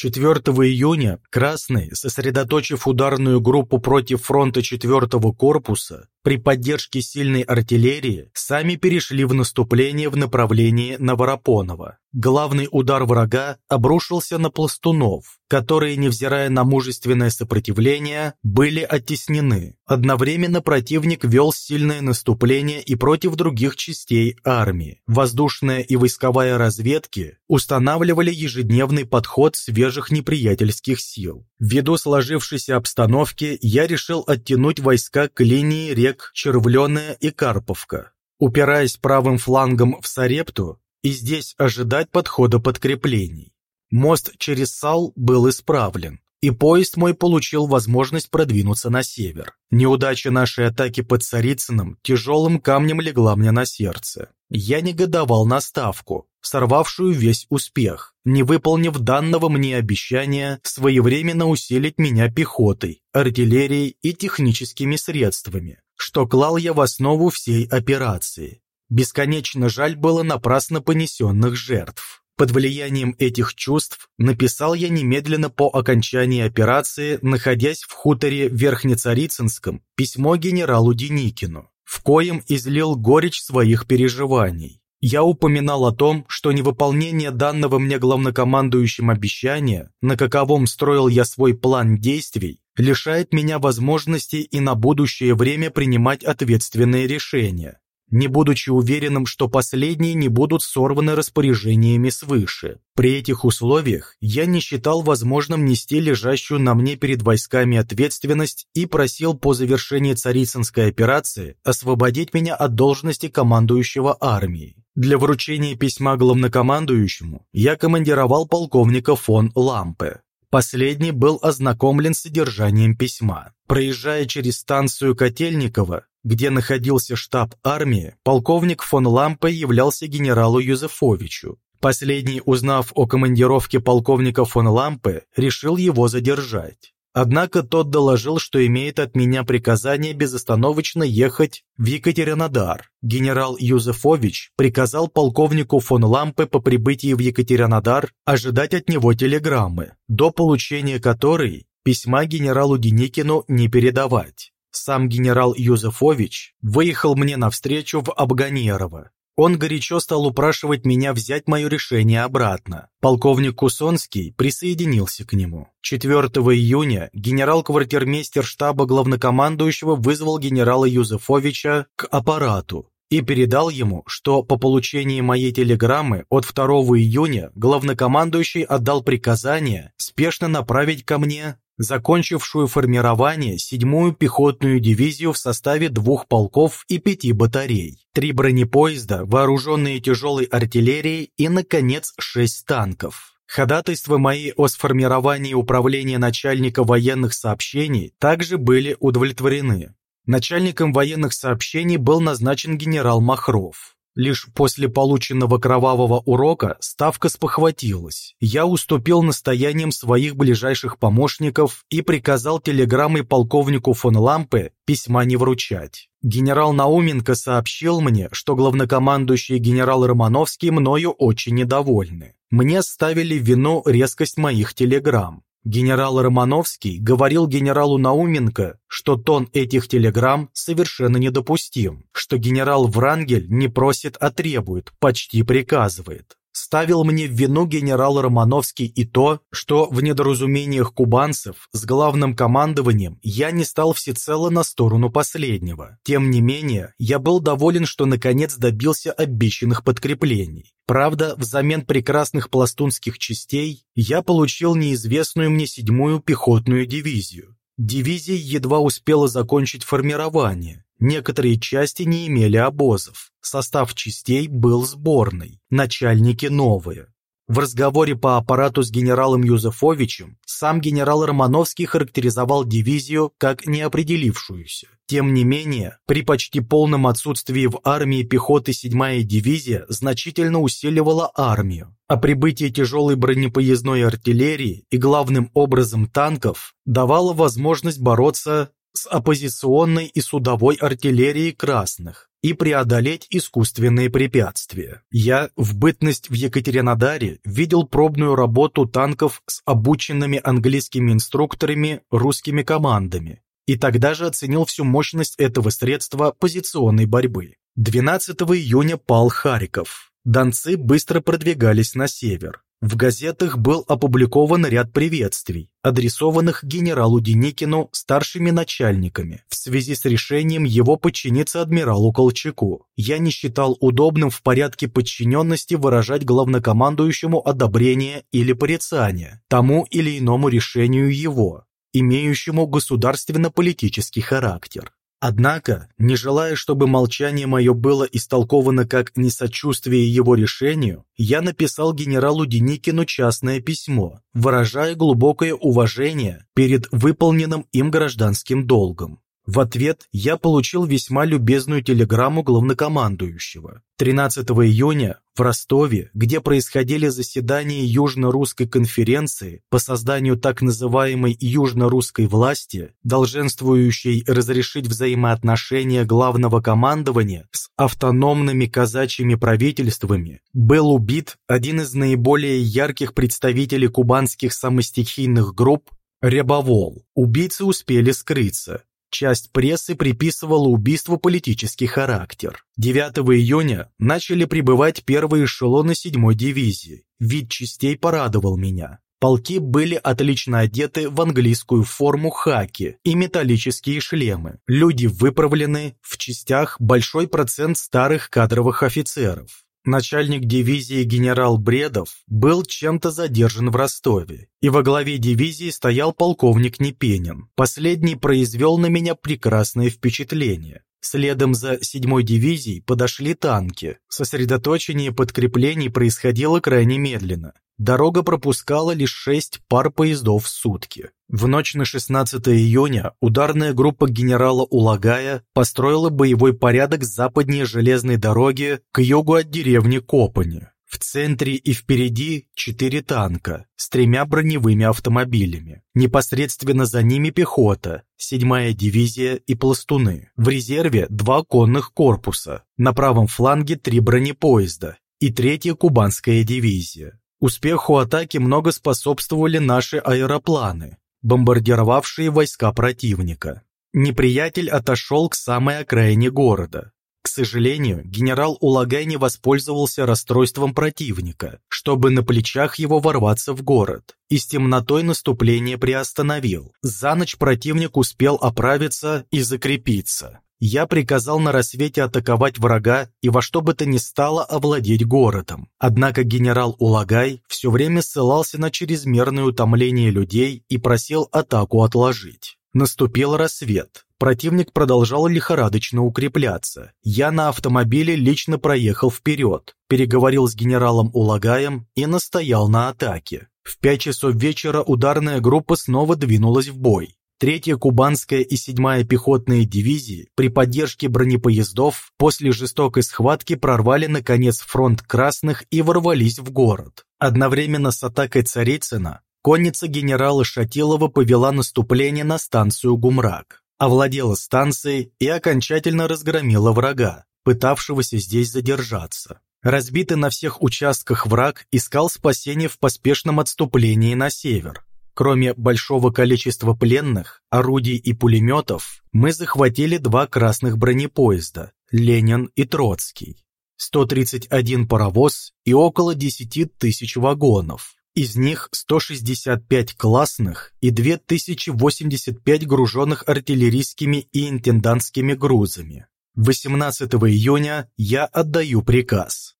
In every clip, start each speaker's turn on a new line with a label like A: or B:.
A: 4 июня Красный, сосредоточив ударную группу против фронта 4-го корпуса, при поддержке сильной артиллерии сами перешли в наступление в направлении Новоропонова. Главный удар врага обрушился на пластунов, которые, невзирая на мужественное сопротивление, были оттеснены. Одновременно противник вел сильное наступление и против других частей армии. Воздушная и войсковая разведки устанавливали ежедневный подход свежих неприятельских сил. Ввиду сложившейся обстановки я решил оттянуть войска к линии рек Червленая и Карповка. Упираясь правым флангом в Сарепту, и здесь ожидать подхода подкреплений. Мост через Сал был исправлен, и поезд мой получил возможность продвинуться на север. Неудача нашей атаки под Царицыным тяжелым камнем легла мне на сердце. Я негодовал на ставку, сорвавшую весь успех, не выполнив данного мне обещания своевременно усилить меня пехотой, артиллерией и техническими средствами, что клал я в основу всей операции. Бесконечно жаль было напрасно понесенных жертв. Под влиянием этих чувств написал я немедленно по окончании операции, находясь в хуторе Верхнецарицынском, письмо генералу Деникину, в коем излил горечь своих переживаний. Я упоминал о том, что невыполнение данного мне главнокомандующим обещания, на каковом строил я свой план действий, лишает меня возможности и на будущее время принимать ответственные решения не будучи уверенным, что последние не будут сорваны распоряжениями свыше. При этих условиях я не считал возможным нести лежащую на мне перед войсками ответственность и просил по завершении Царицынской операции освободить меня от должности командующего армией. Для вручения письма главнокомандующему я командировал полковника фон Лампе. Последний был ознакомлен с содержанием письма. Проезжая через станцию Котельникова, где находился штаб армии, полковник фон Лампе являлся генералу Юзефовичу. Последний, узнав о командировке полковника фон Лампе, решил его задержать. Однако тот доложил, что имеет от меня приказание безостановочно ехать в Екатеринодар. Генерал Юзефович приказал полковнику фон Лампе по прибытии в Екатеринодар ожидать от него телеграммы, до получения которой письма генералу Деникину не передавать. Сам генерал Юзефович выехал мне навстречу в Абганерово. Он горячо стал упрашивать меня взять мое решение обратно. Полковник Кусонский присоединился к нему. 4 июня генерал-квартирмейстер штаба главнокомандующего вызвал генерала Юзефовича к аппарату и передал ему, что по получении моей телеграммы от 2 июня главнокомандующий отдал приказание спешно направить ко мне закончившую формирование седьмую пехотную дивизию в составе двух полков и пяти батарей, три бронепоезда, вооруженные тяжелой артиллерией и, наконец, шесть танков. Ходатайства мои о сформировании управления начальника военных сообщений также были удовлетворены. Начальником военных сообщений был назначен генерал Махров. Лишь после полученного кровавого урока Ставка спохватилась. Я уступил настояниям своих ближайших помощников и приказал телеграммой полковнику фон Лампе письма не вручать. Генерал Науменко сообщил мне, что главнокомандующий генерал Романовский мною очень недовольны. Мне ставили вину резкость моих телеграмм. Генерал Романовский говорил генералу Науменко, что тон этих телеграмм совершенно недопустим, что генерал Врангель не просит, а требует, почти приказывает. Ставил мне в вину генерал Романовский и то, что в недоразумениях кубанцев с главным командованием я не стал всецело на сторону последнего. Тем не менее, я был доволен, что наконец добился обещанных подкреплений. Правда, взамен прекрасных пластунских частей я получил неизвестную мне седьмую пехотную дивизию. Дивизия едва успела закончить формирование. Некоторые части не имели обозов. Состав частей был сборный, начальники новые. В разговоре по аппарату с генералом Юзефовичем сам генерал Романовский характеризовал дивизию как неопределившуюся. Тем не менее, при почти полном отсутствии в армии пехоты 7-я дивизия значительно усиливала армию, а прибытие тяжелой бронепоездной артиллерии и главным образом танков давало возможность бороться с оппозиционной и судовой артиллерией красных и преодолеть искусственные препятствия. Я в бытность в Екатеринодаре видел пробную работу танков с обученными английскими инструкторами русскими командами и тогда же оценил всю мощность этого средства позиционной борьбы. 12 июня пал Харьков. Донцы быстро продвигались на север. В газетах был опубликован ряд приветствий, адресованных генералу Деникину старшими начальниками в связи с решением его подчиниться адмиралу Колчаку. Я не считал удобным в порядке подчиненности выражать главнокомандующему одобрение или порицание тому или иному решению его, имеющему государственно-политический характер. Однако, не желая, чтобы молчание мое было истолковано как несочувствие его решению, я написал генералу Деникину частное письмо, выражая глубокое уважение перед выполненным им гражданским долгом. В ответ я получил весьма любезную телеграмму главнокомандующего. 13 июня в Ростове, где происходили заседания Южно-Русской конференции по созданию так называемой Южно-Русской власти, долженствующей разрешить взаимоотношения главного командования с автономными казачьими правительствами, был убит один из наиболее ярких представителей кубанских самостихийных групп Рябовол. Убийцы успели скрыться. Часть прессы приписывала убийству политический характер. 9 июня начали прибывать первые эшелоны 7-й дивизии. Вид частей порадовал меня. Полки были отлично одеты в английскую форму хаки и металлические шлемы. Люди выправлены, в частях большой процент старых кадровых офицеров начальник дивизии генерал Бредов, был чем-то задержан в Ростове, и во главе дивизии стоял полковник Непенин. Последний произвел на меня прекрасное впечатление. Следом за 7-й дивизией подошли танки. Сосредоточение подкреплений происходило крайне медленно. Дорога пропускала лишь 6 пар поездов в сутки. В ночь на 16 июня ударная группа генерала Улагая построила боевой порядок западнее железной дороги к югу от деревни Копани. В центре и впереди четыре танка с тремя броневыми автомобилями. Непосредственно за ними пехота, седьмая дивизия и пластуны. В резерве два конных корпуса. На правом фланге три бронепоезда и третья кубанская дивизия. Успеху атаки много способствовали наши аэропланы, бомбардировавшие войска противника. Неприятель отошел к самой окраине города. К сожалению, генерал Улагай не воспользовался расстройством противника, чтобы на плечах его ворваться в город, и с темнотой наступление приостановил. За ночь противник успел оправиться и закрепиться. Я приказал на рассвете атаковать врага и во что бы то ни стало овладеть городом. Однако генерал Улагай все время ссылался на чрезмерное утомление людей и просил атаку отложить. Наступил рассвет. Противник продолжал лихорадочно укрепляться. Я на автомобиле лично проехал вперед, переговорил с генералом Улагаем и настоял на атаке. В пять часов вечера ударная группа снова двинулась в бой. Третья кубанская и седьмая пехотные дивизии при поддержке бронепоездов после жестокой схватки прорвали наконец фронт красных и ворвались в город. Одновременно с атакой Царицына конница генерала Шатилова повела наступление на станцию Гумрак, овладела станцией и окончательно разгромила врага, пытавшегося здесь задержаться. Разбитый на всех участках враг искал спасения в поспешном отступлении на север. Кроме большого количества пленных, орудий и пулеметов, мы захватили два красных бронепоезда «Ленин» и «Троцкий», 131 паровоз и около 10 тысяч вагонов. Из них 165 классных и 2085 груженных артиллерийскими и интендантскими грузами. 18 июня я отдаю приказ.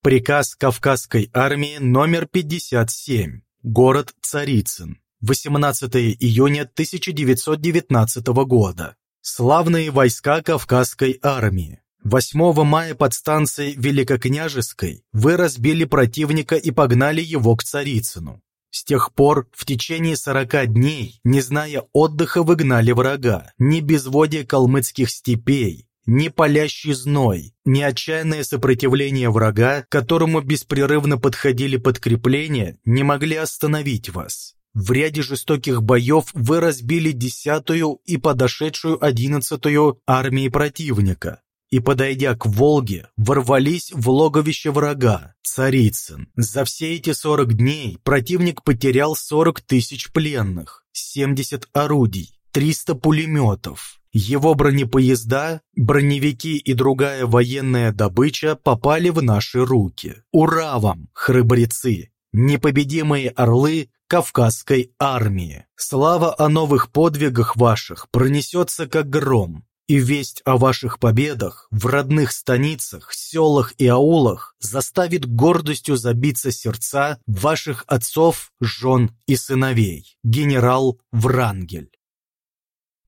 A: Приказ Кавказской армии номер 57 Город Царицын. 18 июня 1919 года. Славные войска Кавказской армии. 8 мая под станцией Великокняжеской вы разбили противника и погнали его к Царицыну. С тех пор в течение 40 дней, не зная отдыха, выгнали врага, не безводие калмыцких степей, ни палящий зной, ни отчаянное сопротивление врага, которому беспрерывно подходили подкрепления, не могли остановить вас. В ряде жестоких боев вы разбили десятую и подошедшую одиннадцатую армии противника и, подойдя к Волге, ворвались в логовище врага, Царицын. За все эти 40 дней противник потерял 40 тысяч пленных, 70 орудий, 300 пулеметов. Его бронепоезда, броневики и другая военная добыча попали в наши руки. Ура вам, храбрецы! Непобедимые орлы Кавказской армии! Слава о новых подвигах ваших пронесется как гром, и весть о ваших победах в родных станицах, селах и аулах заставит гордостью забиться сердца ваших отцов, жен и сыновей. Генерал Врангель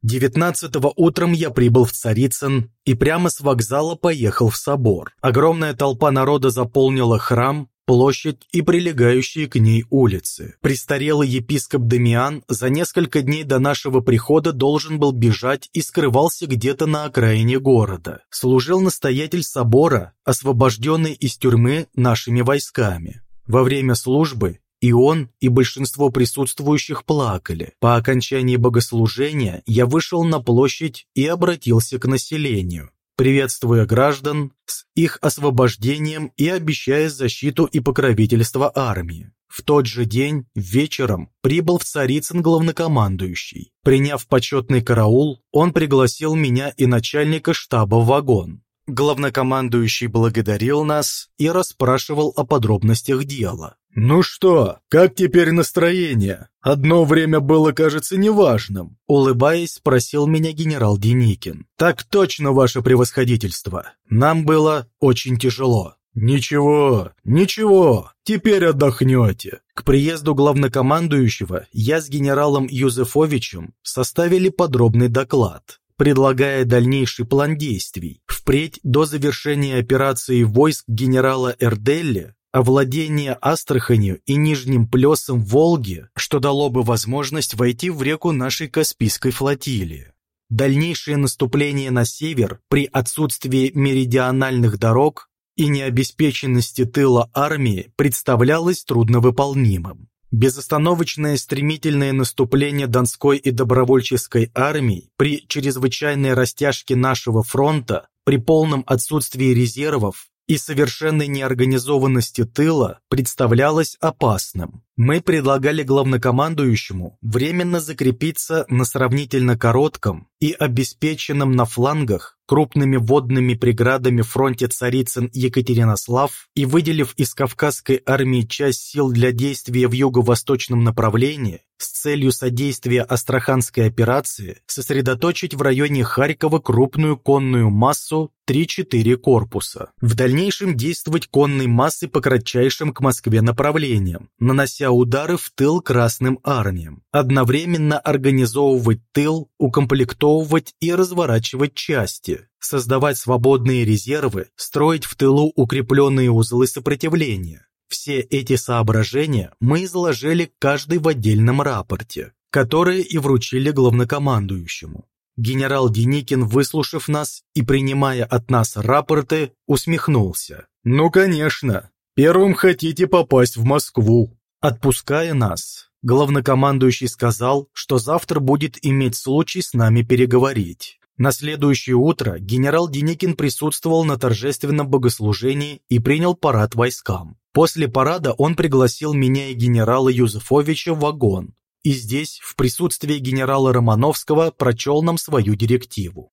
A: 19-го утром я прибыл в Царицын и прямо с вокзала поехал в собор. Огромная толпа народа заполнила храм, площадь и прилегающие к ней улицы. Престарелый епископ Дамиан за несколько дней до нашего прихода должен был бежать и скрывался где-то на окраине города. Служил настоятель собора, освобожденный из тюрьмы нашими войсками. Во время службы и он, и большинство присутствующих плакали. По окончании богослужения я вышел на площадь и обратился к населению приветствуя граждан с их освобождением и обещая защиту и покровительство армии. В тот же день, вечером, прибыл в Царицын главнокомандующий. Приняв почетный караул, он пригласил меня и начальника штаба в вагон. Главнокомандующий благодарил нас и расспрашивал о подробностях дела. «Ну что, как теперь настроение? Одно время было, кажется, неважным», улыбаясь, спросил меня генерал Деникин. «Так точно, ваше превосходительство. Нам было очень тяжело». «Ничего, ничего, теперь отдохнете». К приезду главнокомандующего я с генералом Юзефовичем составили подробный доклад предлагая дальнейший план действий. Впредь до завершения операции войск генерала Эрделли овладение Астраханью и Нижним Плесом Волги, что дало бы возможность войти в реку нашей Каспийской флотилии. Дальнейшее наступление на север при отсутствии меридиональных дорог и необеспеченности тыла армии представлялось трудновыполнимым. Безостановочное стремительное наступление Донской и добровольческой армий при чрезвычайной растяжке нашего фронта, при полном отсутствии резервов и совершенной неорганизованности тыла представлялось опасным. Мы предлагали главнокомандующему временно закрепиться на сравнительно коротком и обеспеченном на флангах крупными водными преградами фронте Царицын-Екатеринослав и выделив из Кавказской армии часть сил для действия в юго-восточном направлении с целью содействия Астраханской операции, сосредоточить в районе Харькова крупную конную массу 3-4 корпуса. В дальнейшем действовать конной массой по кратчайшим к Москве направлениям, нанося удары в тыл Красным армиям. Одновременно организовывать тыл, укомплектовывать и разворачивать части, создавать свободные резервы, строить в тылу укрепленные узлы сопротивления. Все эти соображения мы изложили каждый в отдельном рапорте, которые и вручили главнокомандующему. Генерал Деникин, выслушав нас и принимая от нас рапорты, усмехнулся. «Ну, конечно, первым хотите попасть в Москву». Отпуская нас, главнокомандующий сказал, что завтра будет иметь случай с нами переговорить. На следующее утро генерал Деникин присутствовал на торжественном богослужении и принял парад войскам. После парада он пригласил меня и генерала Юзефовича в вагон, и здесь, в присутствии генерала Романовского, прочел нам свою директиву.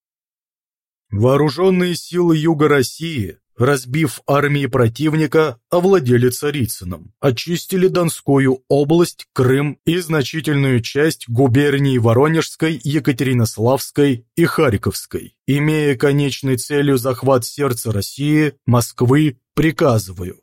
A: Вооруженные силы Юга России разбив армии противника, овладели Царицыным, очистили Донскую область, Крым и значительную часть губерний Воронежской, Екатеринославской и Харьковской. Имея конечной целью захват сердца России, Москвы, приказываю.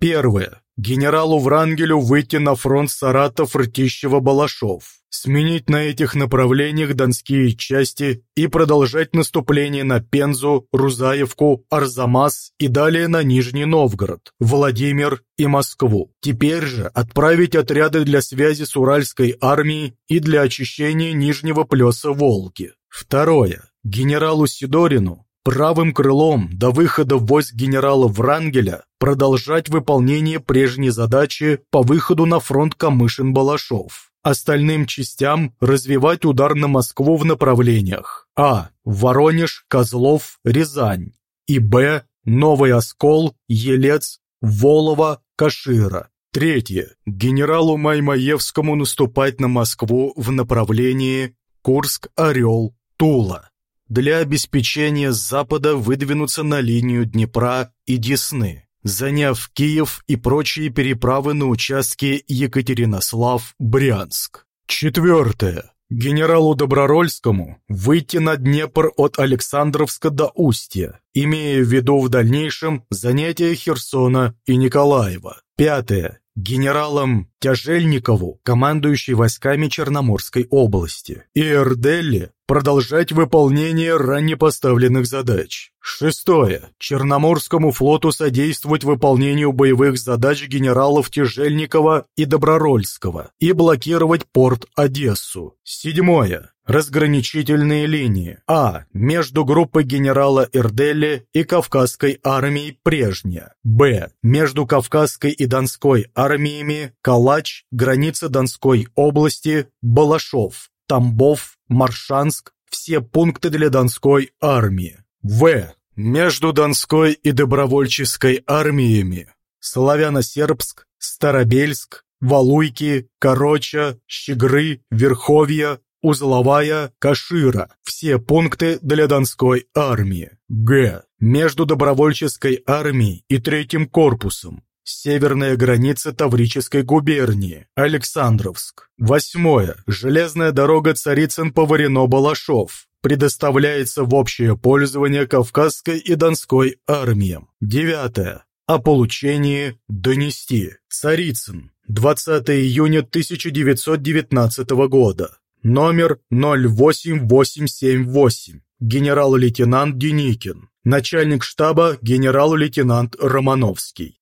A: Первое генералу Врангелю выйти на фронт Саратов-Ртищево-Балашов, сменить на этих направлениях донские части и продолжать наступление на Пензу, Рузаевку, Арзамас и далее на Нижний Новгород, Владимир и Москву. Теперь же отправить отряды для связи с Уральской армией и для очищения Нижнего плеса Волги. Второе. Генералу Сидорину правым крылом до выхода войск генерала Врангеля продолжать выполнение прежней задачи по выходу на фронт Камышин-Балашов. Остальным частям развивать удар на Москву в направлениях А. Воронеж, Козлов, Рязань и Б. Новый Оскол, Елец, Волово, Кашира. Третье. Генералу Маймаевскому наступать на Москву в направлении Курск, Орел, Тула. Для обеспечения запада выдвинуться на линию Днепра и Десны, заняв Киев и прочие переправы на участке Екатеринослав-Брянск. Четвертое. Генералу Добророльскому выйти на Днепр от Александровска до Устья, имея в виду в дальнейшем занятие Херсона и Николаева. Пятое. Генералам Тяжельникову, командующий войсками Черноморской области, и Эрделли продолжать выполнение ранее поставленных задач. Шестое. Черноморскому флоту содействовать выполнению боевых задач генералов Тяжельникова и Добророльского и блокировать порт Одессу. Седьмое. Разграничительные линии. А. Между группой генерала Эрдели и Кавказской армией прежняя. Б. Между Кавказской и Донской армиями Калач, граница Донской области, Балашов, Тамбов, Маршанск, все пункты для Донской армии. В. Между Донской и Добровольческой армиями Славяно-Сербск, Старобельск, Валуйки, Короча, Щегры, Верховья, Узловая, Кашира. Все пункты для Донской армии. Г. Между добровольческой армией и третьим корпусом. Северная граница Таврической губернии. Александровск. Восьмое. Железная дорога Царицын-Поварино-Балашов. Предоставляется в общее пользование Кавказской и Донской армиям. Девятое. О получении донести. Царицын. 20 июня 1919 года номер 08878, генерал-лейтенант Деникин, начальник штаба генерал-лейтенант Романовский.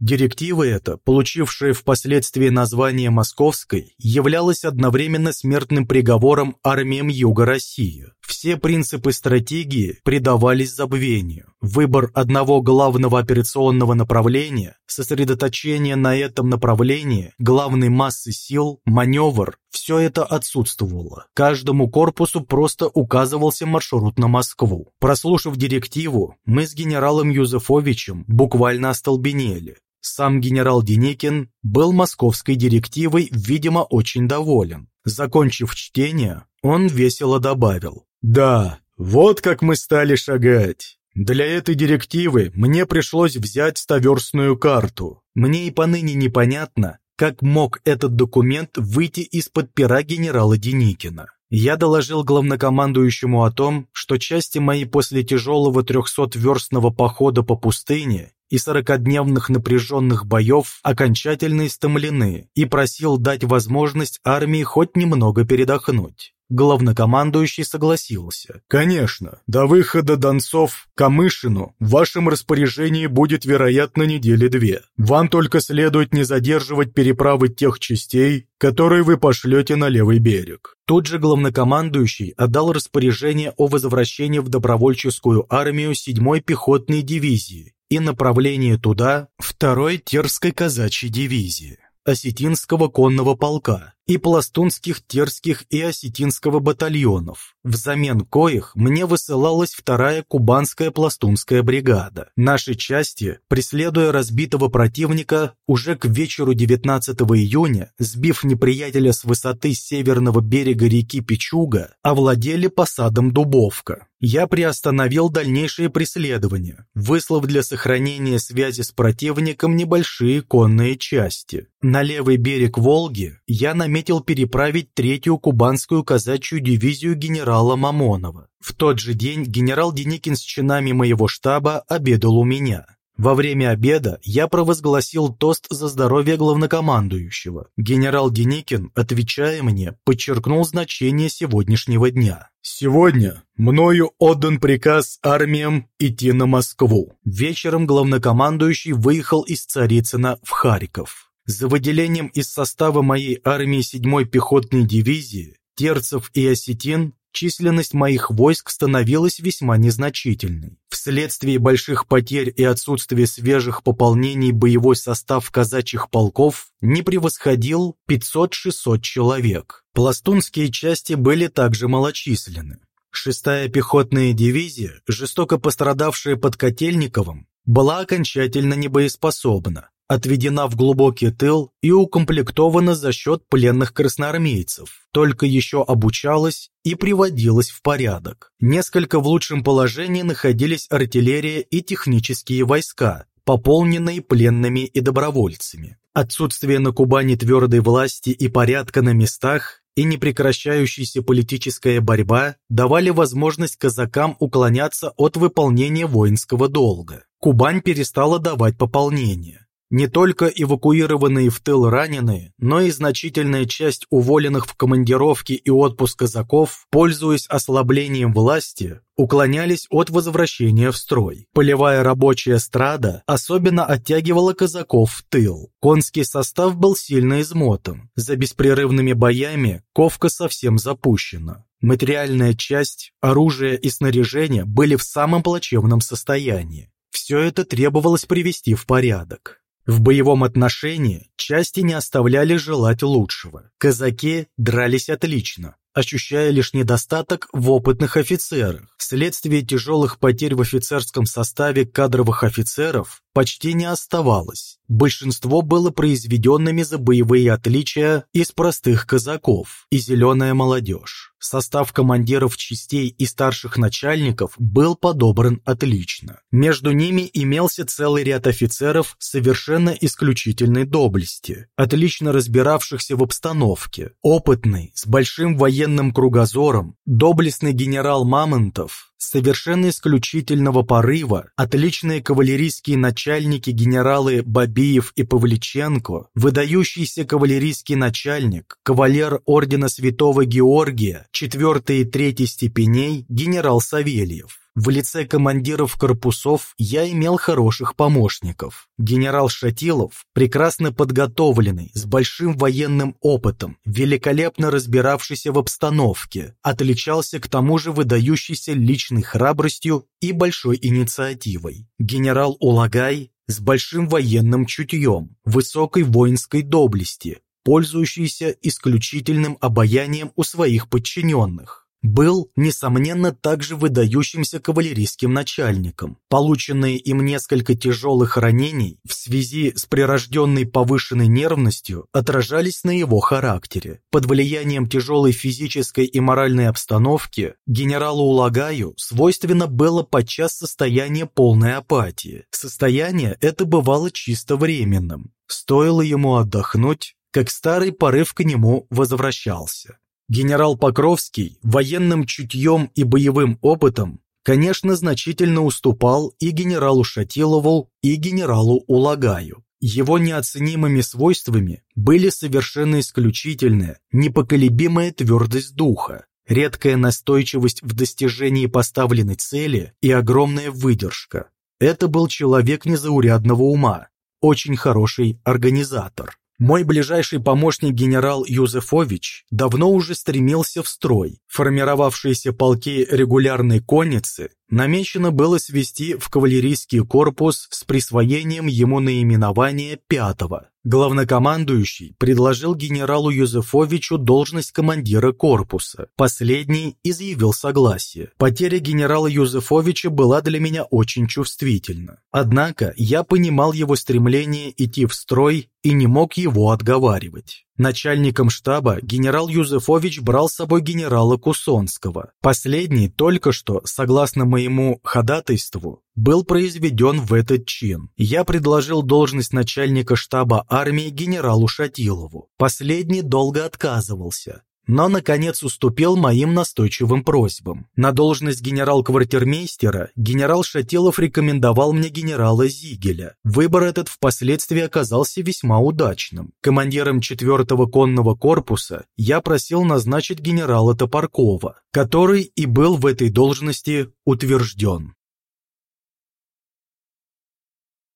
A: Директива эта, получившая впоследствии название Московской, являлась одновременно смертным приговором армиям Юга России. Все принципы стратегии предавались забвению. Выбор одного главного операционного направления, сосредоточение на этом направлении, главной массы сил, маневр – все это отсутствовало. Каждому корпусу просто указывался маршрут на Москву. Прослушав директиву, мы с генералом Юзефовичем буквально остолбенели. Сам генерал Деникин был московской директивой, видимо, очень доволен. Закончив чтение, он весело добавил. «Да, вот как мы стали шагать. Для этой директивы мне пришлось взять стоверстную карту. Мне и поныне непонятно, как мог этот документ выйти из-под пера генерала Деникина. Я доложил главнокомандующему о том, что части мои после тяжелого трехсотверстного похода по пустыне и сорокадневных напряженных боев окончательно истомлены и просил дать возможность армии хоть немного передохнуть. Главнокомандующий согласился. «Конечно, до выхода Донцов к Камышину в вашем распоряжении будет, вероятно, недели две. Вам только следует не задерживать переправы тех частей, которые вы пошлете на левый берег». Тут же главнокомандующий отдал распоряжение о возвращении в добровольческую армию 7-й пехотной дивизии и направлении туда 2-й Терской казачьей дивизии, Осетинского конного полка и пластунских, терских и осетинского батальонов, взамен коих мне высылалась вторая кубанская пластунская бригада. Наши части, преследуя разбитого противника, уже к вечеру 19 июня, сбив неприятеля с высоты северного берега реки Пичуга, овладели посадом Дубовка. Я приостановил дальнейшее преследование, выслав для сохранения связи с противником небольшие конные части. На левый берег Волги я наметил наметил переправить третью кубанскую казачью дивизию генерала Мамонова. В тот же день генерал Деникин с чинами моего штаба обедал у меня. Во время обеда я провозгласил тост за здоровье главнокомандующего. Генерал Деникин, отвечая мне, подчеркнул значение сегодняшнего дня. «Сегодня мною отдан приказ армиям идти на Москву». Вечером главнокомандующий выехал из Царицына в Харьков. За выделением из состава моей армии 7-й пехотной дивизии Терцев и Осетин численность моих войск становилась весьма незначительной. Вследствие больших потерь и отсутствия свежих пополнений боевой состав казачьих полков не превосходил 500-600 человек. Пластунские части были также малочисленны. Шестая пехотная дивизия, жестоко пострадавшая под Котельниковым, была окончательно небоеспособна, отведена в глубокий тыл и укомплектована за счет пленных красноармейцев, только еще обучалась и приводилась в порядок. Несколько в лучшем положении находились артиллерия и технические войска, пополненные пленными и добровольцами. Отсутствие на Кубани твердой власти и порядка на местах и непрекращающаяся политическая борьба давали возможность казакам уклоняться от выполнения воинского долга. Кубань перестала давать пополнение. Не только эвакуированные в тыл раненые, но и значительная часть уволенных в командировки и отпуск казаков, пользуясь ослаблением власти, уклонялись от возвращения в строй. Полевая рабочая страда особенно оттягивала казаков в тыл. Конский состав был сильно измотан. За беспрерывными боями ковка совсем запущена. Материальная часть, оружие и снаряжение были в самом плачевном состоянии. Все это требовалось привести в порядок. В боевом отношении части не оставляли желать лучшего. Казаки дрались отлично, ощущая лишь недостаток в опытных офицерах. Вследствие тяжелых потерь в офицерском составе кадровых офицеров почти не оставалось. Большинство было произведенными за боевые отличия из простых казаков и зеленая молодежь. Состав командиров частей и старших начальников был подобран отлично. Между ними имелся целый ряд офицеров совершенно исключительной доблести, отлично разбиравшихся в обстановке. Опытный, с большим военным кругозором, доблестный генерал Мамонтов совершенно исключительного порыва, отличные кавалерийские начальники генералы Бабиев и Павличенко, выдающийся кавалерийский начальник, кавалер ордена Святого Георгия, 4 и 3 степеней генерал Савельев. В лице командиров корпусов я имел хороших помощников. Генерал Шатилов, прекрасно подготовленный, с большим военным опытом, великолепно разбиравшийся в обстановке, отличался к тому же выдающейся личной храбростью и большой инициативой. Генерал Улагай с большим военным чутьем, высокой воинской доблести, пользующийся исключительным обаянием у своих подчиненных был, несомненно, также выдающимся кавалерийским начальником. Полученные им несколько тяжелых ранений в связи с прирожденной повышенной нервностью отражались на его характере. Под влиянием тяжелой физической и моральной обстановки генералу Улагаю свойственно было подчас состояние полной апатии. Состояние это бывало чисто временным. Стоило ему отдохнуть, как старый порыв к нему возвращался. Генерал Покровский военным чутьем и боевым опытом, конечно, значительно уступал и генералу Шатилову, и генералу Улагаю. Его неоценимыми свойствами были совершенно исключительная, непоколебимая твердость духа, редкая настойчивость в достижении поставленной цели и огромная выдержка. Это был человек незаурядного ума, очень хороший организатор. Мой ближайший помощник генерал Юзефович давно уже стремился в строй. Формировавшиеся полки регулярной конницы намечено было свести в кавалерийский корпус с присвоением ему наименования пятого. Главнокомандующий предложил генералу Юзефовичу должность командира корпуса. Последний изъявил согласие. Потеря генерала Юзефовича была для меня очень чувствительна. Однако я понимал его стремление идти в строй и не мог его отговаривать. Начальником штаба генерал Юзефович брал с собой генерала Кусонского. Последний только что, согласно моему ходатайству, был произведен в этот чин. Я предложил должность начальника штаба армии генералу Шатилову. Последний долго отказывался но, наконец, уступил моим настойчивым просьбам. На должность генерал-квартирмейстера генерал Шатилов рекомендовал мне генерала Зигеля. Выбор этот впоследствии оказался весьма удачным. Командиром 4-го конного корпуса я просил назначить генерала Топоркова, который и был в этой должности утвержден.